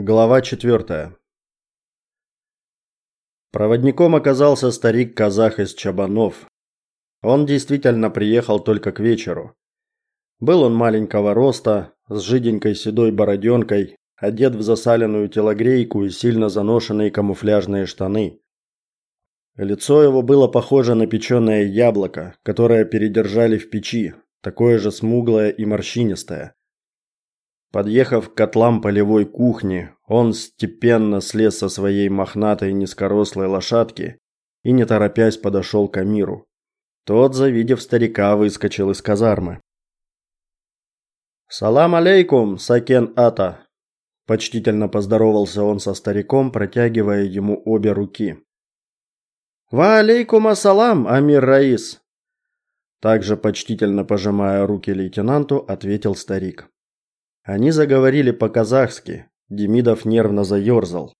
Глава четвертая. Проводником оказался старик-казах из Чабанов. Он действительно приехал только к вечеру. Был он маленького роста, с жиденькой седой бороденкой, одет в засаленную телогрейку и сильно заношенные камуфляжные штаны. Лицо его было похоже на печеное яблоко, которое передержали в печи, такое же смуглое и морщинистое. Подъехав к котлам полевой кухни, он степенно слез со своей мохнатой низкорослой лошадки и не торопясь подошел к Амиру. Тот, завидев старика, выскочил из казармы. «Салам алейкум, Сакен Ата!» Почтительно поздоровался он со стариком, протягивая ему обе руки. «Ва алейкум ассалам, Амир Раис!» Также почтительно пожимая руки лейтенанту, ответил старик. Они заговорили по-казахски. Демидов нервно заерзал.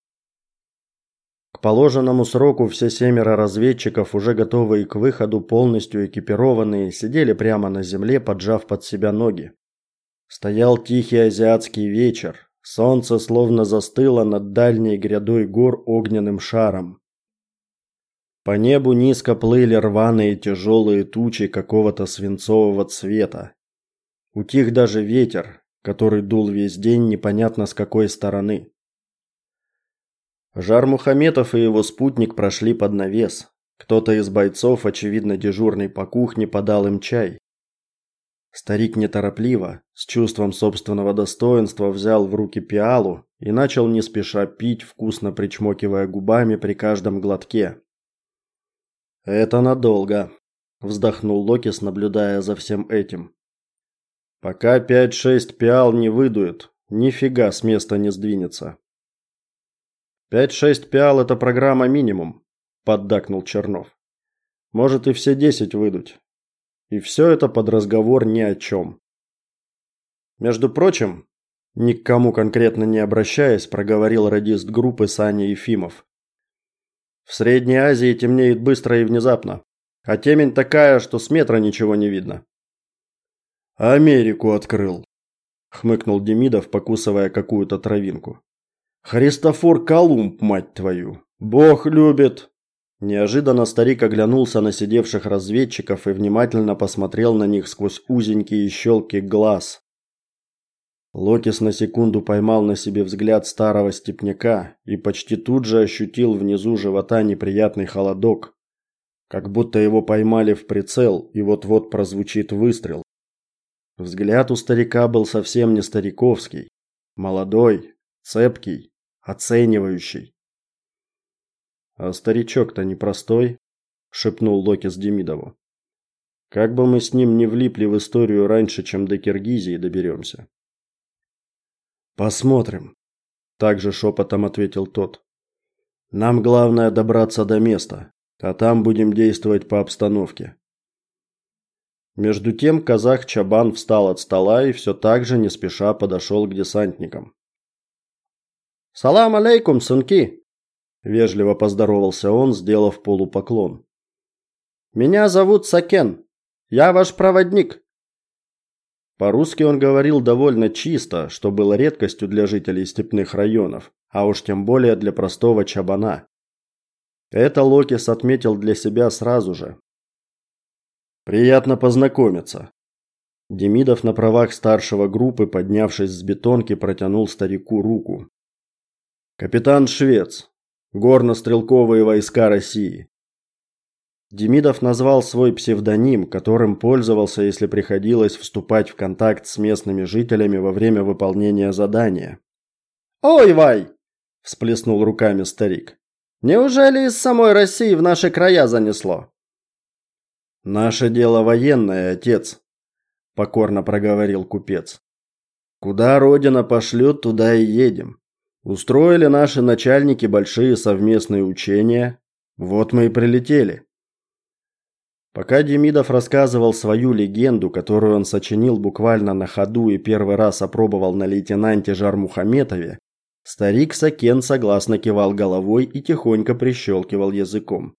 К положенному сроку все семеро разведчиков, уже готовые к выходу, полностью экипированные, сидели прямо на земле, поджав под себя ноги. Стоял тихий азиатский вечер. Солнце словно застыло над дальней грядой гор огненным шаром. По небу низко плыли рваные тяжелые тучи какого-то свинцового цвета. Утих даже ветер, который дул весь день непонятно с какой стороны. Жар Мухаметов и его спутник прошли под навес. Кто-то из бойцов, очевидно дежурный по кухне, подал им чай. Старик неторопливо, с чувством собственного достоинства, взял в руки пиалу и начал не спеша пить, вкусно причмокивая губами при каждом глотке. «Это надолго», – вздохнул Локис, наблюдая за всем этим. Пока пять-шесть пиал не выдует, нифига с места не сдвинется. Пять-шесть пиал это программа минимум, поддакнул Чернов. Может и все десять выдуть. И все это под разговор ни о чем. Между прочим, ни к кому конкретно не обращаясь, проговорил радист группы Саня Ефимов. В Средней Азии темнеет быстро и внезапно, а темень такая, что с метра ничего не видно. Америку открыл, хмыкнул Демидов, покусывая какую-то травинку. Христофор Колумб, мать твою. Бог любит. Неожиданно старик оглянулся на сидевших разведчиков и внимательно посмотрел на них сквозь узенькие щелки глаз. Локис на секунду поймал на себе взгляд старого степняка и почти тут же ощутил внизу живота неприятный холодок, как будто его поймали в прицел и вот-вот прозвучит выстрел. Взгляд у старика был совсем не стариковский, молодой, цепкий, оценивающий. А старичок-то непростой, шепнул Локис Демидову. Как бы мы с ним не влипли в историю раньше, чем до Киргизии доберемся. Посмотрим, также шепотом ответил тот. Нам главное добраться до места, а там будем действовать по обстановке. Между тем казах Чабан встал от стола и все так же не спеша подошел к десантникам. «Салам алейкум, сынки!» – вежливо поздоровался он, сделав полупоклон. «Меня зовут Сакен. Я ваш проводник». По-русски он говорил довольно чисто, что было редкостью для жителей степных районов, а уж тем более для простого чабана. Это Локис отметил для себя сразу же, Приятно познакомиться. Демидов на правах старшего группы, поднявшись с бетонки, протянул старику руку. Капитан Швец. Горно-стрелковые войска России. Демидов назвал свой псевдоним, которым пользовался, если приходилось вступать в контакт с местными жителями во время выполнения задания. «Ой, Вай!» – всплеснул руками старик. «Неужели из самой России в наши края занесло?» Наше дело военное, отец, покорно проговорил купец. Куда родина пошлет, туда и едем. Устроили наши начальники большие совместные учения, вот мы и прилетели. Пока Демидов рассказывал свою легенду, которую он сочинил буквально на ходу и первый раз опробовал на лейтенанте Жармухаметове, старик Сакен согласно кивал головой и тихонько прищелкивал языком.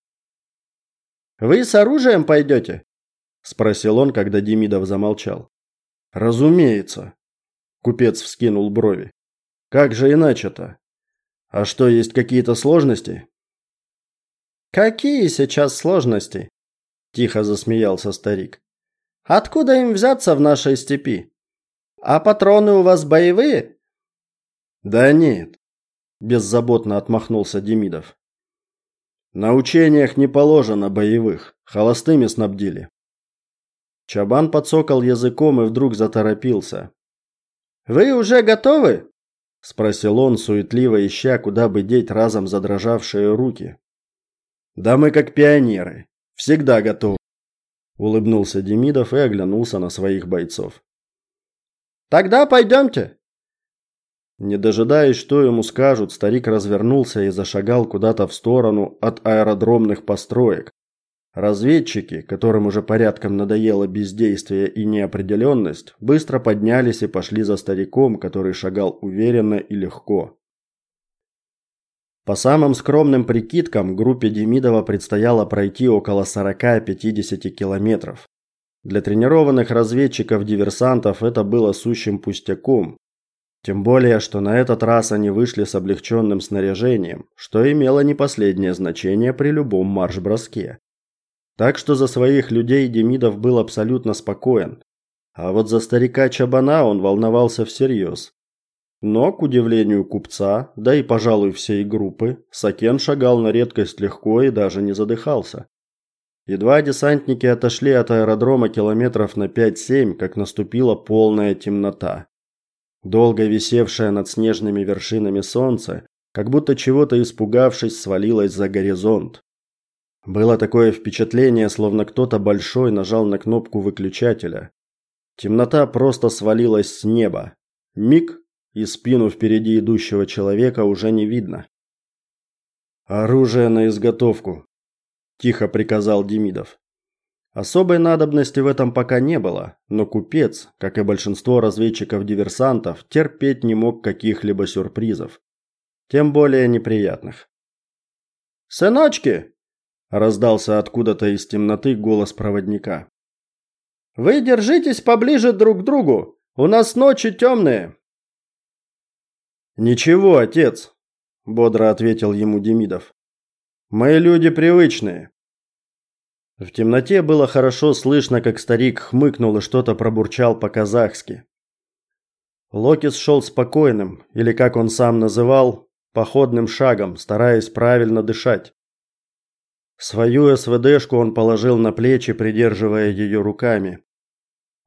Вы с оружием пойдете?» – спросил он, когда Демидов замолчал. «Разумеется», – купец вскинул брови. Как же иначе-то? А что, есть какие-то сложности? Какие сейчас сложности? Тихо засмеялся старик. Откуда им взяться в нашей степи? А патроны у вас боевые? Да нет, беззаботно отмахнулся Демидов. На учениях не положено боевых, холостыми снабдили. Чабан подсокал языком и вдруг заторопился. Вы уже готовы? спросил он, суетливо ища, куда бы деть разом задрожавшие руки. Да мы как пионеры, всегда готовы, улыбнулся Демидов и оглянулся на своих бойцов. Тогда пойдемте. Не дожидаясь, что ему скажут, старик развернулся и зашагал куда-то в сторону от аэродромных построек. Разведчики, которым уже порядком надоело бездействие и неопределенность, быстро поднялись и пошли за стариком, который шагал уверенно и легко. По самым скромным прикидкам, группе Демидова предстояло пройти около 40-50 километров. Для тренированных разведчиков-диверсантов это было сущим пустяком, тем более, что на этот раз они вышли с облегченным снаряжением, что имело не последнее значение при любом марш-броске. Так что за своих людей Демидов был абсолютно спокоен. А вот за старика Чабана он волновался всерьез. Но, к удивлению купца, да и, пожалуй, всей группы, Сакен шагал на редкость легко и даже не задыхался. Едва десантники отошли от аэродрома километров на 5-7, как наступила полная темнота. Долго висевшее над снежными вершинами солнце, как будто чего-то испугавшись, свалилось за горизонт. Было такое впечатление, словно кто-то большой нажал на кнопку выключателя. Темнота просто свалилась с неба. Миг, и спину впереди идущего человека уже не видно. Оружие на изготовку, тихо приказал Демидов. Особой надобности в этом пока не было, но купец, как и большинство разведчиков-диверсантов, терпеть не мог каких-либо сюрпризов, тем более неприятных. "Сыночки!" раздался откуда-то из темноты голос проводника. "Вы держитесь поближе друг к другу. У нас ночи темные». "Ничего, отец", бодро ответил ему Демидов. "Мы люди привычные. В темноте было хорошо слышно, как старик хмыкнул и что-то пробурчал по-казахски. Локис шел спокойным, или как он сам называл, походным шагом, стараясь правильно дышать. Свою СВДшку он положил на плечи, придерживая ее руками.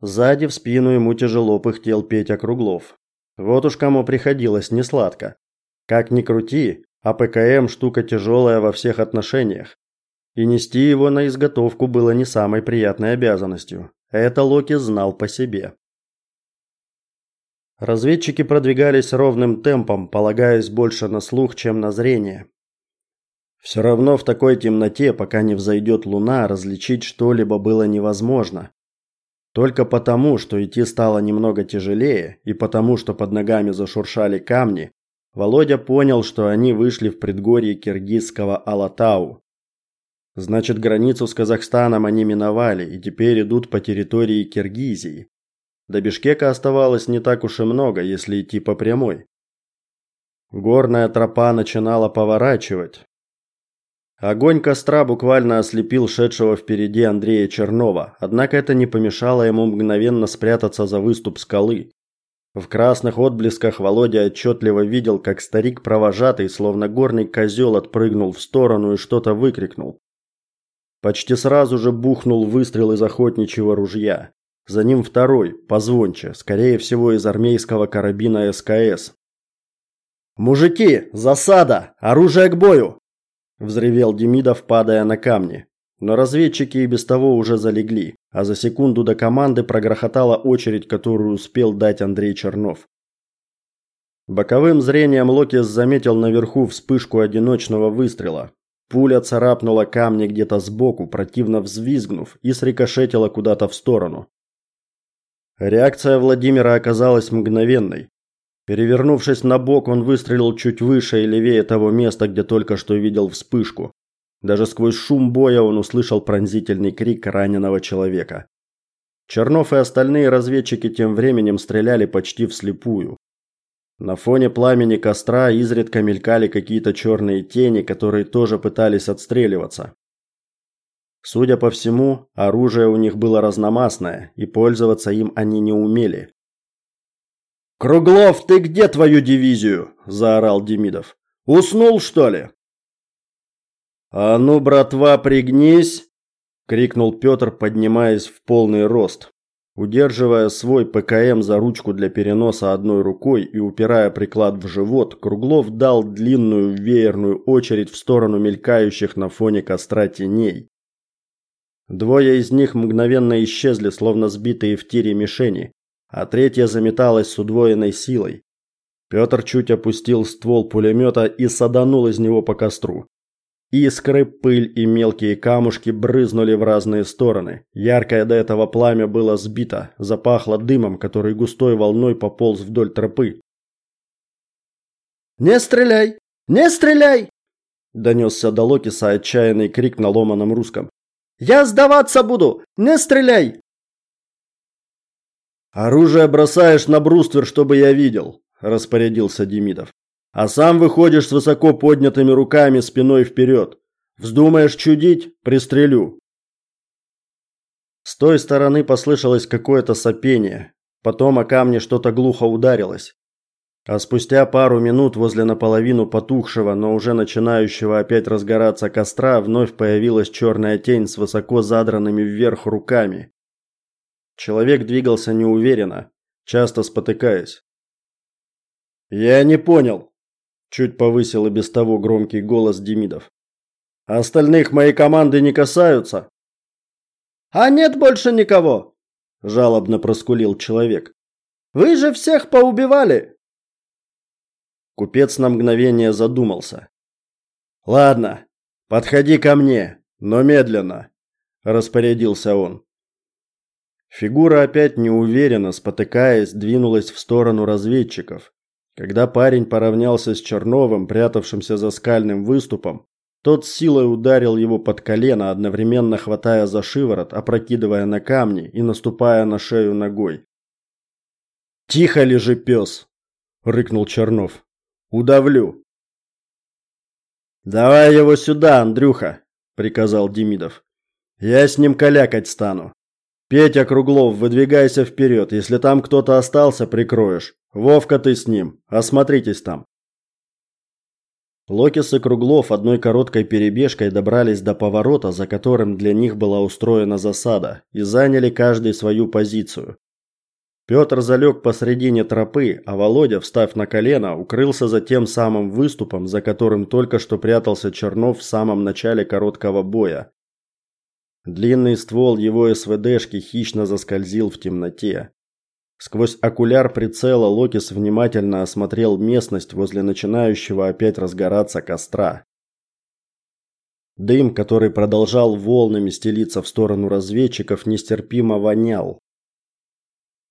Сзади в спину ему тяжело пыхтел Петя Круглов. Вот уж кому приходилось несладко. Как ни крути, а ПКМ штука тяжелая во всех отношениях. И нести его на изготовку было не самой приятной обязанностью. Это Локи знал по себе. Разведчики продвигались ровным темпом, полагаясь больше на слух, чем на зрение. Все равно в такой темноте, пока не взойдет луна, различить что-либо было невозможно. Только потому, что идти стало немного тяжелее, и потому, что под ногами зашуршали камни, Володя понял, что они вышли в предгорье киргизского Алатау. Значит, границу с Казахстаном они миновали и теперь идут по территории Киргизии. До Бишкека оставалось не так уж и много, если идти по прямой. Горная тропа начинала поворачивать. Огонь костра буквально ослепил шедшего впереди Андрея Чернова, однако это не помешало ему мгновенно спрятаться за выступ скалы. В красных отблесках Володя отчетливо видел, как старик провожатый, словно горный козел, отпрыгнул в сторону и что-то выкрикнул. Почти сразу же бухнул выстрел из охотничьего ружья. За ним второй, позвонче, скорее всего из армейского карабина СКС. Мужики, засада! Оружие к бою! взревел Демидов, падая на камни. Но разведчики и без того уже залегли, а за секунду до команды прогрохотала очередь, которую успел дать Андрей Чернов. Боковым зрением Локис заметил наверху вспышку одиночного выстрела. Пуля царапнула камни где-то сбоку, противно взвизгнув, и срикошетила куда-то в сторону. Реакция Владимира оказалась мгновенной. Перевернувшись на бок, он выстрелил чуть выше и левее того места, где только что видел вспышку. Даже сквозь шум боя он услышал пронзительный крик раненого человека. Чернов и остальные разведчики тем временем стреляли почти вслепую. На фоне пламени костра изредка мелькали какие-то черные тени, которые тоже пытались отстреливаться. Судя по всему, оружие у них было разномастное, и пользоваться им они не умели. «Круглов, ты где твою дивизию?» – заорал Демидов. «Уснул, что ли?» «А ну, братва, пригнись!» – крикнул Петр, поднимаясь в полный рост. Удерживая свой ПКМ за ручку для переноса одной рукой и упирая приклад в живот, Круглов дал длинную веерную очередь в сторону мелькающих на фоне костра теней. Двое из них мгновенно исчезли, словно сбитые в тире мишени, а третья заметалась с удвоенной силой. Петр чуть опустил ствол пулемета и саданул из него по костру. Искры, пыль и мелкие камушки брызнули в разные стороны. Яркое до этого пламя было сбито, запахло дымом, который густой волной пополз вдоль тропы. «Не стреляй! Не стреляй!» Донесся до Локиса отчаянный крик на ломаном русском. «Я сдаваться буду! Не стреляй!» «Оружие бросаешь на бруствер, чтобы я видел», – распорядился Демидов а сам выходишь с высоко поднятыми руками спиной вперед. Вздумаешь чудить – пристрелю. С той стороны послышалось какое-то сопение. Потом о камни что-то глухо ударилось. А спустя пару минут возле наполовину потухшего, но уже начинающего опять разгораться костра вновь появилась черная тень с высоко задранными вверх руками. Человек двигался неуверенно, часто спотыкаясь. «Я не понял», Чуть повысил и без того громкий голос Демидов. Остальных моей команды не касаются. А нет больше никого, жалобно проскулил человек. Вы же всех поубивали. Купец на мгновение задумался. Ладно, подходи ко мне, но медленно, распорядился он. Фигура опять неуверенно, спотыкаясь, двинулась в сторону разведчиков. Когда парень поравнялся с Черновым, прятавшимся за скальным выступом, тот силой ударил его под колено, одновременно хватая за шиворот, опрокидывая на камни и наступая на шею ногой. «Тихо лежи, пес!» – рыкнул Чернов. «Удавлю!» «Давай его сюда, Андрюха!» – приказал Демидов. «Я с ним калякать стану. Петя Круглов, выдвигайся вперед. Если там кто-то остался, прикроешь. Вовка, ты с ним. Осмотритесь там. Локис и Круглов одной короткой перебежкой добрались до поворота, за которым для них была устроена засада, и заняли каждый свою позицию. Петр залег посредине тропы, а Володя, встав на колено, укрылся за тем самым выступом, за которым только что прятался Чернов в самом начале короткого боя. Длинный ствол его СВДшки хищно заскользил в темноте. Сквозь окуляр прицела Локис внимательно осмотрел местность возле начинающего опять разгораться костра. Дым, который продолжал волнами стелиться в сторону разведчиков, нестерпимо вонял.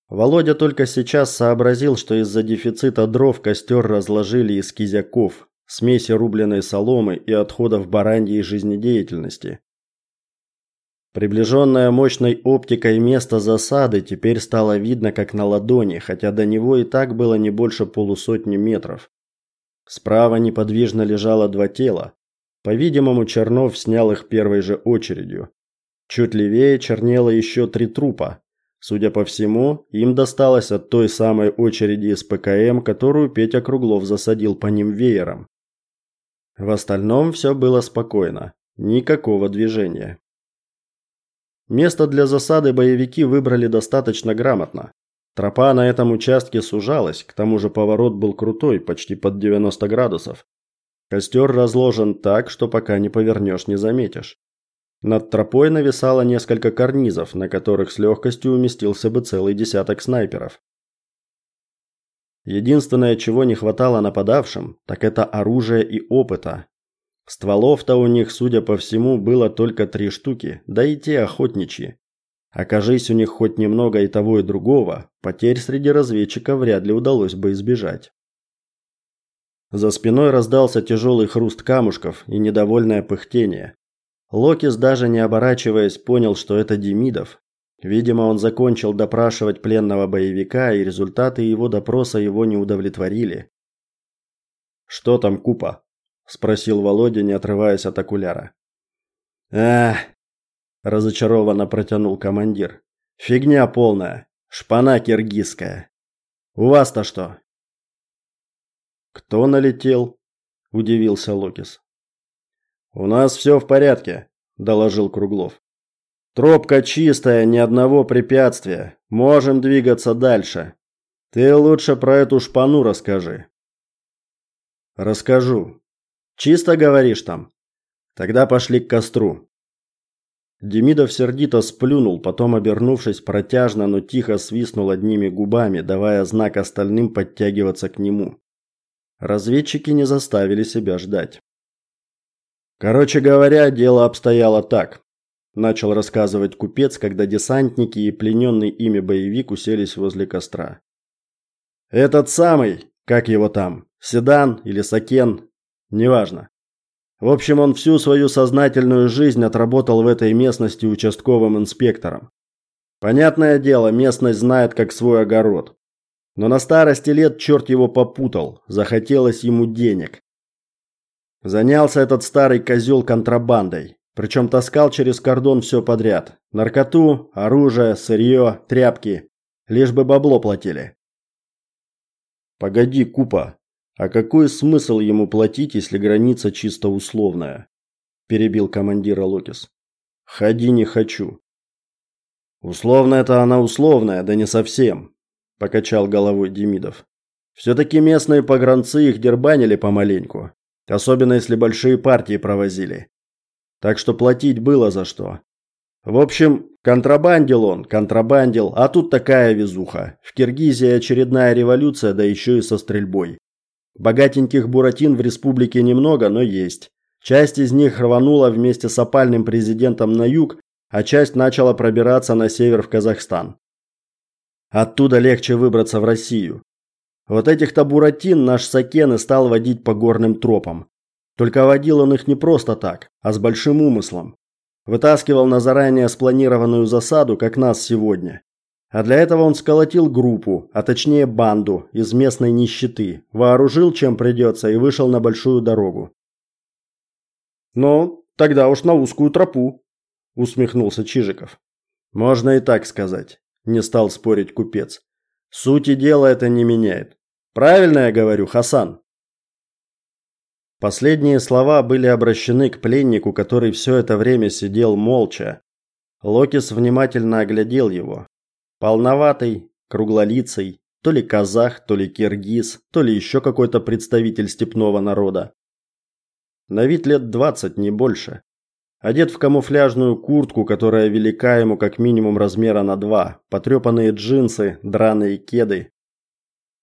Володя только сейчас сообразил, что из-за дефицита дров костер разложили из кизяков, смеси рубленой соломы и отходов бараньей жизнедеятельности. Приближенное мощной оптикой место засады теперь стало видно как на ладони, хотя до него и так было не больше полусотни метров. Справа неподвижно лежало два тела. По-видимому, Чернов снял их первой же очередью. Чуть левее чернело еще три трупа. Судя по всему, им досталось от той самой очереди из ПКМ, которую Петя Круглов засадил по ним веером. В остальном все было спокойно. Никакого движения. Место для засады боевики выбрали достаточно грамотно. Тропа на этом участке сужалась, к тому же поворот был крутой, почти под 90 градусов. Костер разложен так, что пока не повернешь, не заметишь. Над тропой нависало несколько карнизов, на которых с легкостью уместился бы целый десяток снайперов. Единственное, чего не хватало нападавшим, так это оружия и опыта, Стволов-то у них, судя по всему, было только три штуки, да и те охотничьи. Окажись у них хоть немного и того, и другого, потерь среди разведчиков вряд ли удалось бы избежать. За спиной раздался тяжелый хруст камушков и недовольное пыхтение. Локис, даже не оборачиваясь, понял, что это Демидов. Видимо, он закончил допрашивать пленного боевика, и результаты его допроса его не удовлетворили. Что там, Купа? Спросил Володя, не отрываясь от окуляра. Эх, разочарованно протянул командир. Фигня полная, шпана киргизская. У вас-то что? Кто налетел? удивился Локис. У нас все в порядке, доложил Круглов. Тропка чистая, ни одного препятствия. Можем двигаться дальше. Ты лучше про эту шпану расскажи. Расскажу. Чисто говоришь там. Тогда пошли к костру. Демидов сердито сплюнул, потом, обернувшись протяжно, но тихо свистнул одними губами, давая знак остальным подтягиваться к нему. Разведчики не заставили себя ждать. Короче говоря, дело обстояло так начал рассказывать купец, когда десантники и плененный ими боевик уселись возле костра. Этот самый, как его там, Седан или Сакен, неважно. В общем, он всю свою сознательную жизнь отработал в этой местности участковым инспектором. Понятное дело, местность знает как свой огород. Но на старости лет черт его попутал, захотелось ему денег. Занялся этот старый козел контрабандой, причем таскал через кордон все подряд. Наркоту, оружие, сырье, тряпки. Лишь бы бабло платили. Погоди, Купа. А какой смысл ему платить, если граница чисто условная? Перебил командира Локис. Ходи не хочу. Условная-то она условная, да не совсем. Покачал головой Демидов. Все-таки местные погранцы их дербанили помаленьку. Особенно если большие партии провозили. Так что платить было за что. В общем, контрабандил он, контрабандил, а тут такая везуха. В Киргизии очередная революция, да еще и со стрельбой. Богатеньких буратин в республике немного, но есть. Часть из них рванула вместе с опальным президентом на юг, а часть начала пробираться на север в Казахстан. Оттуда легче выбраться в Россию. Вот этих-то буратин наш Сакен и стал водить по горным тропам. Только водил он их не просто так, а с большим умыслом. Вытаскивал на заранее спланированную засаду, как нас сегодня. А для этого он сколотил группу, а точнее банду из местной нищеты, вооружил чем придется и вышел на большую дорогу. «Ну, тогда уж на узкую тропу», – усмехнулся Чижиков. «Можно и так сказать», – не стал спорить купец. «Сути дела это не меняет. Правильно я говорю, Хасан?» Последние слова были обращены к пленнику, который все это время сидел молча. Локис внимательно оглядел его. Полноватый, круглолицый, то ли казах, то ли киргиз, то ли еще какой-то представитель степного народа. На вид лет двадцать, не больше. Одет в камуфляжную куртку, которая велика ему как минимум размера на два, потрепанные джинсы, драные кеды.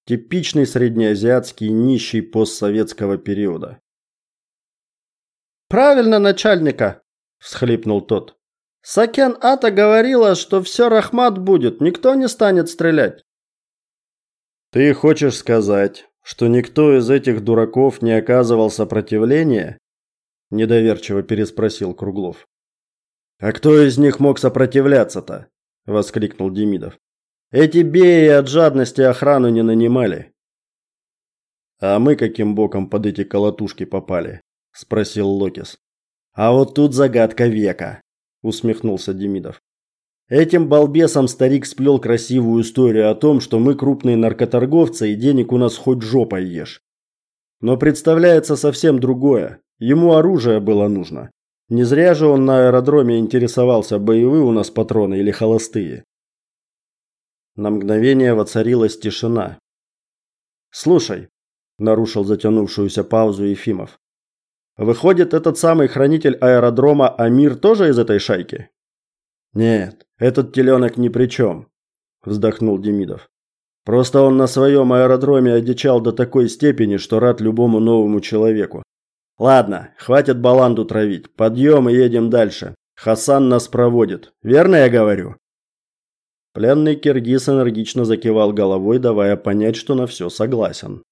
Типичный среднеазиатский нищий постсоветского периода. Правильно, начальника, всхлипнул тот. Сакен Ата говорила, что все Рахмат будет, никто не станет стрелять. Ты хочешь сказать, что никто из этих дураков не оказывал сопротивления? недоверчиво переспросил Круглов. А кто из них мог сопротивляться-то? воскликнул Демидов. Эти беи от жадности охрану не нанимали. А мы каким боком под эти колотушки попали? спросил Локис. А вот тут загадка века, усмехнулся Демидов. Этим балбесом старик сплел красивую историю о том, что мы крупные наркоторговцы и денег у нас хоть жопой ешь. Но представляется совсем другое. Ему оружие было нужно. Не зря же он на аэродроме интересовался, боевые у нас патроны или холостые. На мгновение воцарилась тишина. Слушай, нарушил затянувшуюся паузу Ефимов. Выходит, этот самый хранитель аэродрома Амир тоже из этой шайки? Нет, этот теленок ни при чем, вздохнул Демидов. Просто он на своем аэродроме одичал до такой степени, что рад любому новому человеку. Ладно, хватит баланду травить. Подъем и едем дальше. Хасан нас проводит. Верно я говорю? Пленный киргиз энергично закивал головой, давая понять, что на все согласен.